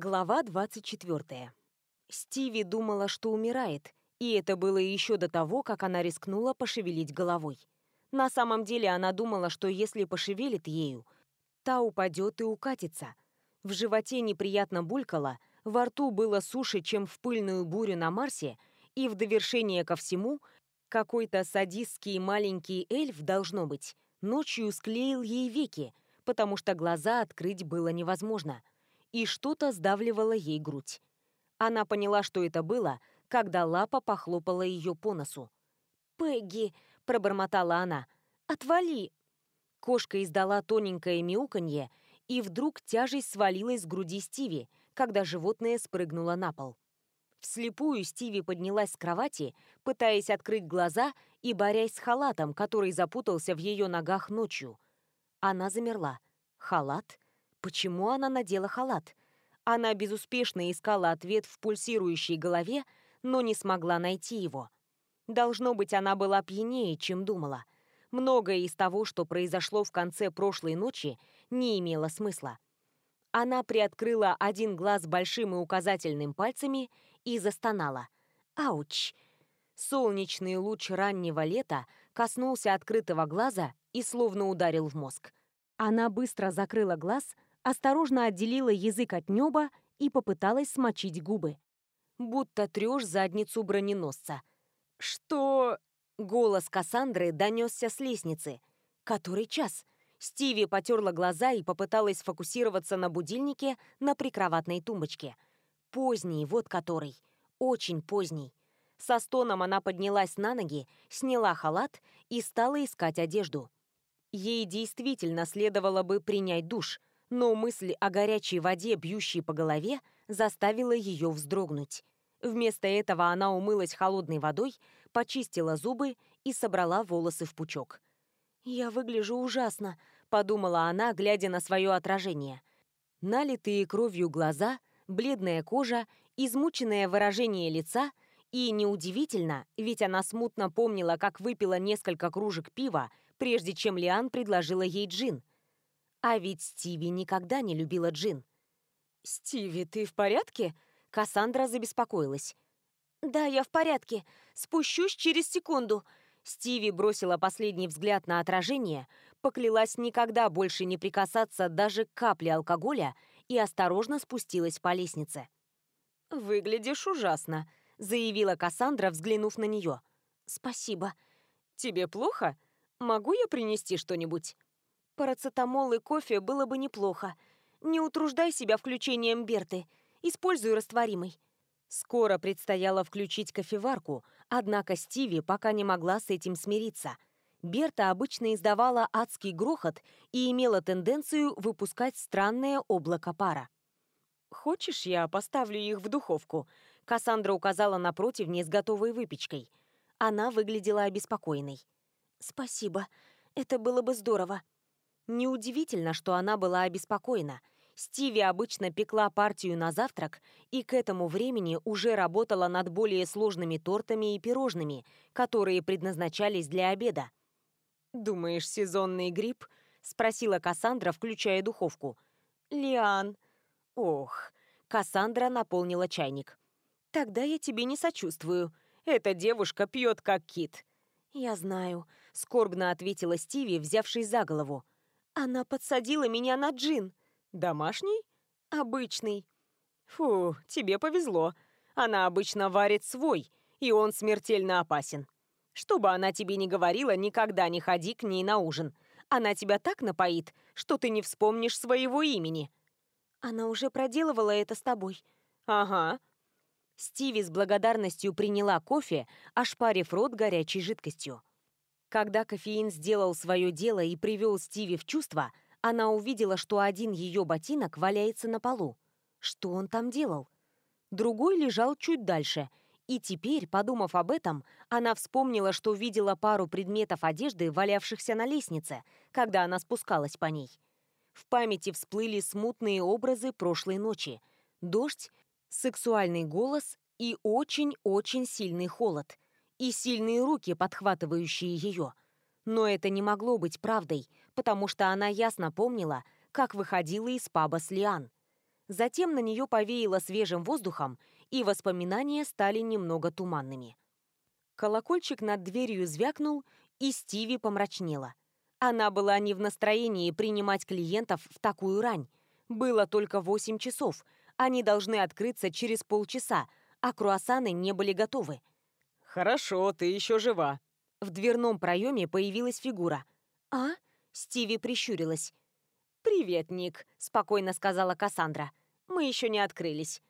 Глава 24. Стиви думала, что умирает, и это было еще до того, как она рискнула пошевелить головой. На самом деле она думала, что если пошевелит ею, та упадет и укатится. В животе неприятно булькало, во рту было суше, чем в пыльную бурю на Марсе, и в довершение ко всему какой-то садистский маленький эльф, должно быть, ночью склеил ей веки, потому что глаза открыть было невозможно — и что-то сдавливало ей грудь. Она поняла, что это было, когда лапа похлопала ее по носу. «Пегги!» – пробормотала она. «Отвали!» Кошка издала тоненькое мяуканье, и вдруг тяжесть свалилась с груди Стиви, когда животное спрыгнуло на пол. Вслепую Стиви поднялась с кровати, пытаясь открыть глаза и борясь с халатом, который запутался в ее ногах ночью. Она замерла. Халат Почему она надела халат? Она безуспешно искала ответ в пульсирующей голове, но не смогла найти его. Должно быть, она была пьянее, чем думала. Многое из того, что произошло в конце прошлой ночи, не имело смысла. Она приоткрыла один глаз большим и указательным пальцами и застонала. «Ауч!» Солнечный луч раннего лета коснулся открытого глаза и словно ударил в мозг. Она быстро закрыла глаз, осторожно отделила язык от неба и попыталась смочить губы. «Будто трешь задницу броненосца». «Что?» Голос Кассандры донесся с лестницы. «Который час?» Стиви потерла глаза и попыталась сфокусироваться на будильнике на прикроватной тумбочке. Поздний, вот который. Очень поздний. Со стоном она поднялась на ноги, сняла халат и стала искать одежду. Ей действительно следовало бы принять душ, но мысль о горячей воде, бьющей по голове, заставила ее вздрогнуть. Вместо этого она умылась холодной водой, почистила зубы и собрала волосы в пучок. «Я выгляжу ужасно», — подумала она, глядя на свое отражение. Налитые кровью глаза, бледная кожа, измученное выражение лица — и неудивительно, ведь она смутно помнила, как выпила несколько кружек пива, прежде чем Лиан предложила ей джин — а ведь Стиви никогда не любила Джин. «Стиви, ты в порядке?» Кассандра забеспокоилась. «Да, я в порядке. Спущусь через секунду». Стиви бросила последний взгляд на отражение, поклялась никогда больше не прикасаться даже к капле алкоголя и осторожно спустилась по лестнице. «Выглядишь ужасно», — заявила Кассандра, взглянув на нее. «Спасибо». «Тебе плохо? Могу я принести что-нибудь?» Парацетамол и кофе было бы неплохо. Не утруждай себя включением Берты. Используй растворимый. Скоро предстояло включить кофеварку, однако Стиви пока не могла с этим смириться. Берта обычно издавала адский грохот и имела тенденцию выпускать странное облако пара. «Хочешь, я поставлю их в духовку?» Кассандра указала на противне с готовой выпечкой. Она выглядела обеспокоенной. «Спасибо. Это было бы здорово», Неудивительно, что она была обеспокоена. Стиви обычно пекла партию на завтрак и к этому времени уже работала над более сложными тортами и пирожными, которые предназначались для обеда. «Думаешь, сезонный гриб? — спросила Кассандра, включая духовку. «Лиан». «Ох». Кассандра наполнила чайник. «Тогда я тебе не сочувствую. Эта девушка пьет как кит». «Я знаю», — скорбно ответила Стиви, взявшись за голову. Она подсадила меня на джин. Домашний? Обычный. Фу, тебе повезло. Она обычно варит свой, и он смертельно опасен. Что бы она тебе ни говорила, никогда не ходи к ней на ужин. Она тебя так напоит, что ты не вспомнишь своего имени. Она уже проделывала это с тобой. Ага. Стиви с благодарностью приняла кофе, ошпарив рот горячей жидкостью. Когда кофеин сделал свое дело и привел Стиви в чувство, она увидела, что один ее ботинок валяется на полу. Что он там делал? Другой лежал чуть дальше. И теперь, подумав об этом, она вспомнила, что видела пару предметов одежды, валявшихся на лестнице, когда она спускалась по ней. В памяти всплыли смутные образы прошлой ночи. Дождь, сексуальный голос и очень-очень сильный холод – и сильные руки, подхватывающие ее. Но это не могло быть правдой, потому что она ясно помнила, как выходила из паба с Лиан. Затем на нее повеяло свежим воздухом, и воспоминания стали немного туманными. Колокольчик над дверью звякнул, и Стиви помрачнела. Она была не в настроении принимать клиентов в такую рань. Было только восемь часов. Они должны открыться через полчаса, а круассаны не были готовы. «Хорошо, ты еще жива». В дверном проеме появилась фигура. «А?» — Стиви прищурилась. «Привет, Ник», — спокойно сказала Кассандра. «Мы еще не открылись».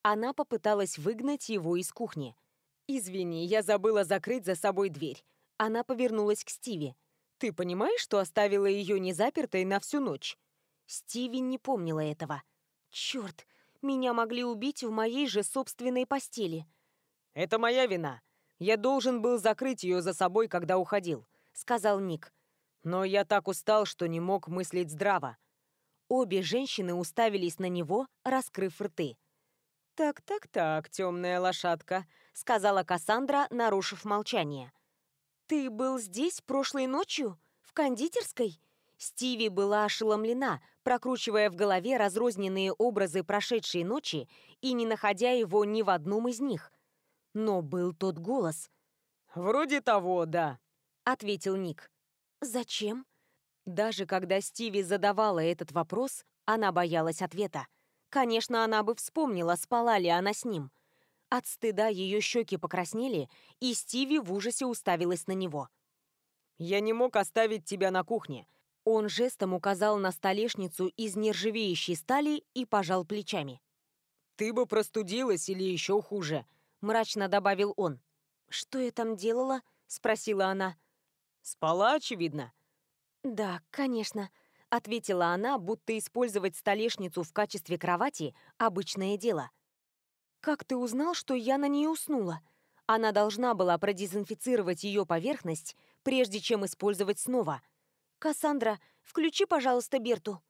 Она попыталась выгнать его из кухни. «Извини, я забыла закрыть за собой дверь». Она повернулась к Стиви. «Ты понимаешь, что оставила ее незапертой на всю ночь?» Стиви не помнила этого. «Черт, меня могли убить в моей же собственной постели». «Это моя вина», я должен был закрыть ее за собой, когда уходил», — сказал Ник. «Но я так устал, что не мог мыслить здраво». Обе женщины уставились на него, раскрыв рты. «Так-так-так, темная лошадка», — сказала Кассандра, нарушив молчание. «Ты был здесь прошлой ночью? В кондитерской?» Стиви была ошеломлена, прокручивая в голове разрозненные образы прошедшей ночи и не находя его ни в одном из них. Но был тот голос. «Вроде того, да», — ответил Ник. «Зачем?» Даже когда Стиви задавала этот вопрос, она боялась ответа. Конечно, она бы вспомнила, спала ли она с ним. От стыда ее щеки покраснели, и Стиви в ужасе уставилась на него. «Я не мог оставить тебя на кухне». Он жестом указал на столешницу из нержавеющей стали и пожал плечами. «Ты бы простудилась или еще хуже. — мрачно добавил он. «Что я там делала?» — спросила она. «Спала, очевидно». «Да, конечно», — ответила она, будто использовать столешницу в качестве кровати — обычное дело. «Как ты узнал, что я на ней уснула?» Она должна была продезинфицировать ее поверхность, прежде чем использовать снова. «Кассандра, включи, пожалуйста, Берту».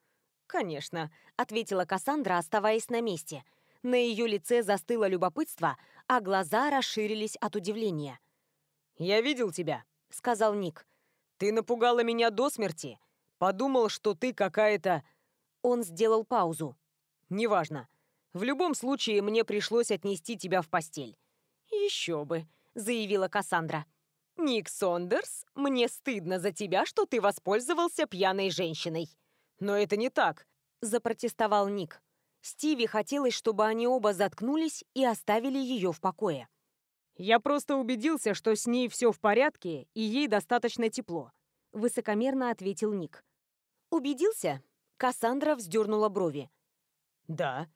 «Конечно», — ответила Кассандра, оставаясь на месте. На ее лице застыло любопытство, а глаза расширились от удивления. «Я видел тебя», — сказал Ник. «Ты напугала меня до смерти. Подумал, что ты какая-то...» Он сделал паузу. «Неважно. В любом случае, мне пришлось отнести тебя в постель». «Еще бы», — заявила Кассандра. «Ник Сондерс, мне стыдно за тебя, что ты воспользовался пьяной женщиной». «Но это не так», — запротестовал Ник. Стиви хотелось, чтобы они оба заткнулись и оставили ее в покое. «Я просто убедился, что с ней все в порядке и ей достаточно тепло», — высокомерно ответил Ник. «Убедился?» — Кассандра вздернула брови. «Да».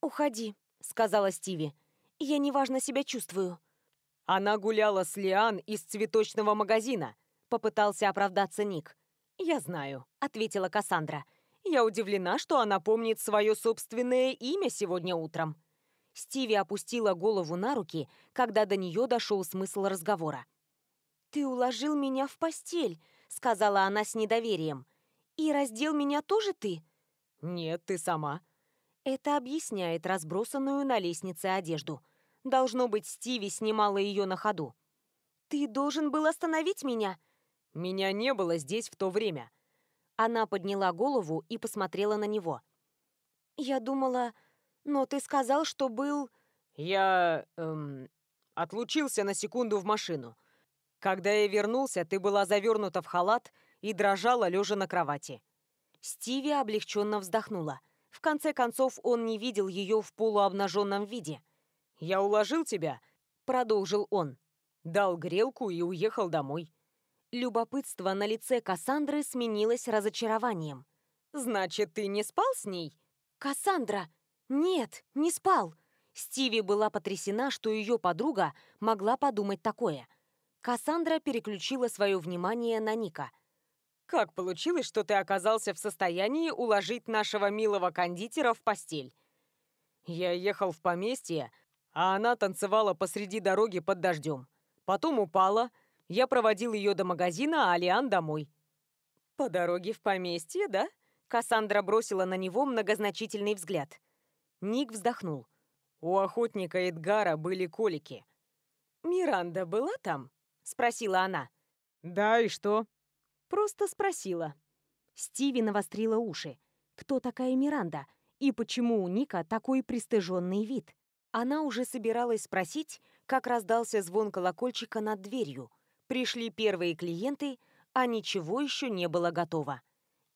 «Уходи», — сказала Стиви. «Я неважно себя чувствую». «Она гуляла с Лиан из цветочного магазина», — попытался оправдаться Ник. «Я знаю», — ответила Кассандра. «Я я удивлена, что она помнит свое собственное имя сегодня утром. Стиви опустила голову на руки, когда до нее дошел смысл разговора. «Ты уложил меня в постель», — сказала она с недоверием. «И раздел меня тоже ты?» «Нет, ты сама». Это объясняет разбросанную на лестнице одежду. Должно быть, Стиви снимала ее на ходу. «Ты должен был остановить меня?» «Меня не было здесь в то время», она подняла голову и посмотрела на него. «Я думала... Но ты сказал, что был...» «Я... Эм, отлучился на секунду в машину. Когда я вернулся, ты была завернута в халат и дрожала, лежа на кровати». Стиви облегченно вздохнула. В конце концов, он не видел ее в полуобнаженном виде. «Я уложил тебя», — продолжил он. «Дал грелку и уехал домой». Любопытство на лице Кассандры сменилось разочарованием. «Значит, ты не спал с ней?» «Кассандра! Нет, не спал!» Стиви была потрясена, что ее подруга могла подумать такое. Кассандра переключила свое внимание на Ника. «Как получилось, что ты оказался в состоянии уложить нашего милого кондитера в постель?» «Я ехал в поместье, а она танцевала посреди дороги под дождем. Потом упала, я проводил ее до магазина, а Алиан домой. По дороге в поместье, да? Кассандра бросила на него многозначительный взгляд. Ник вздохнул. У охотника Эдгара были колики. «Миранда была там?» — спросила она. «Да, и что?» «Просто спросила». Стиви навострила уши. «Кто такая Миранда? И почему у Ника такой пристыженный вид?» Она уже собиралась спросить, как раздался звон колокольчика над дверью — Пришли первые клиенты, а ничего еще не было готово.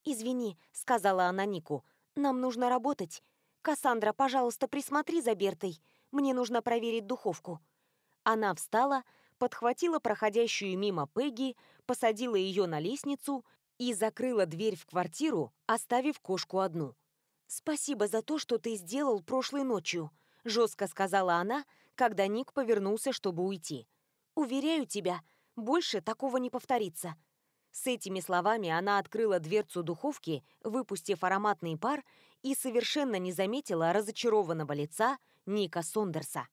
«Извини», — сказала она Нику, — «нам нужно работать. Кассандра, пожалуйста, присмотри за Бертой. Мне нужно проверить духовку». Она встала, подхватила проходящую мимо Пегги, посадила ее на лестницу и закрыла дверь в квартиру, оставив кошку одну. «Спасибо за то, что ты сделал прошлой ночью», — жестко сказала она, когда Ник повернулся, чтобы уйти. «Уверяю тебя, больше такого не повторится». С этими словами она открыла дверцу духовки, выпустив ароматный пар, и совершенно не заметила разочарованного лица Ника Сондерса.